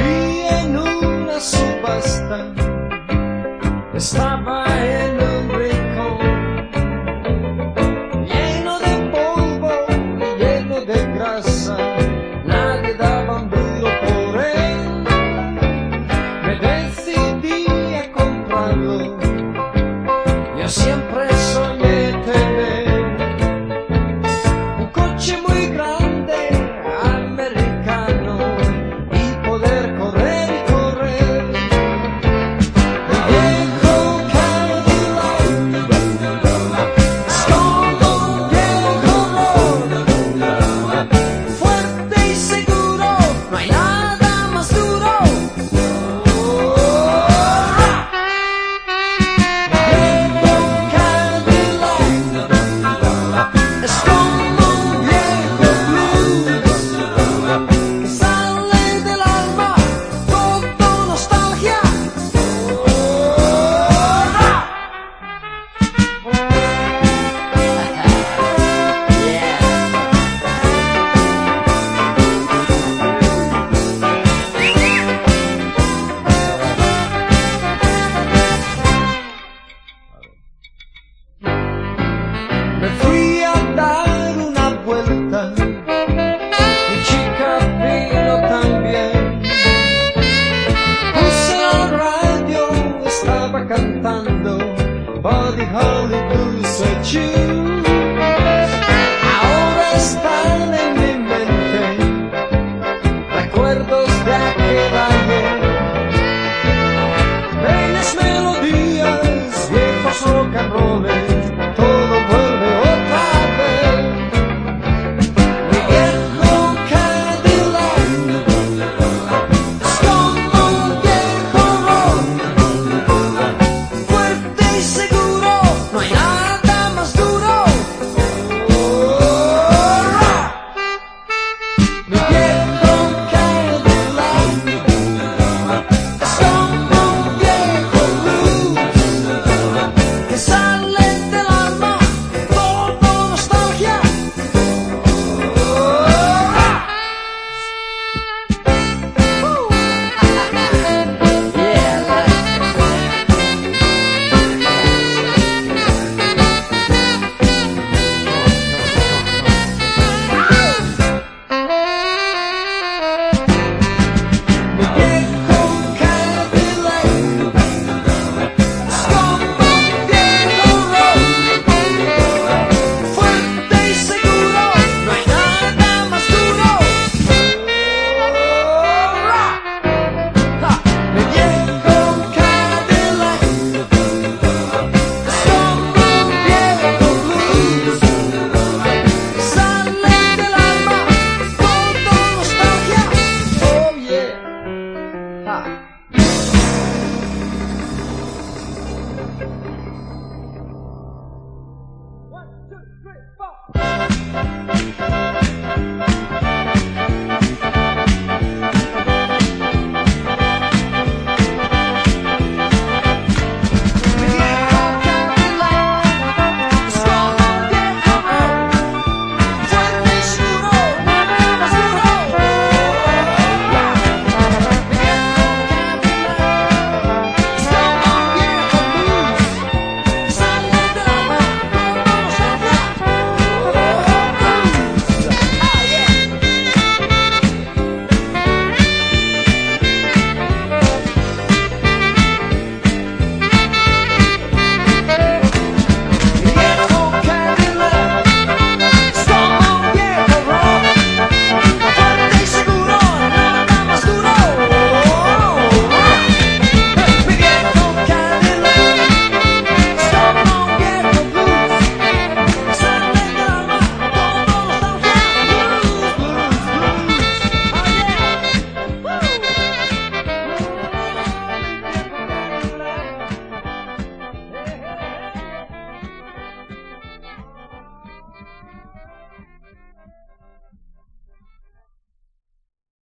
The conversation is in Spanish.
vi en una subasta, estaba en un rincón, lleno de polvo y lleno de grasa, nadie daba un duro por él, me decidí a comprarlo, yo siempre body, holy blues I choose. Ahora están en mi mente recuerdos de aquel ayer. Four.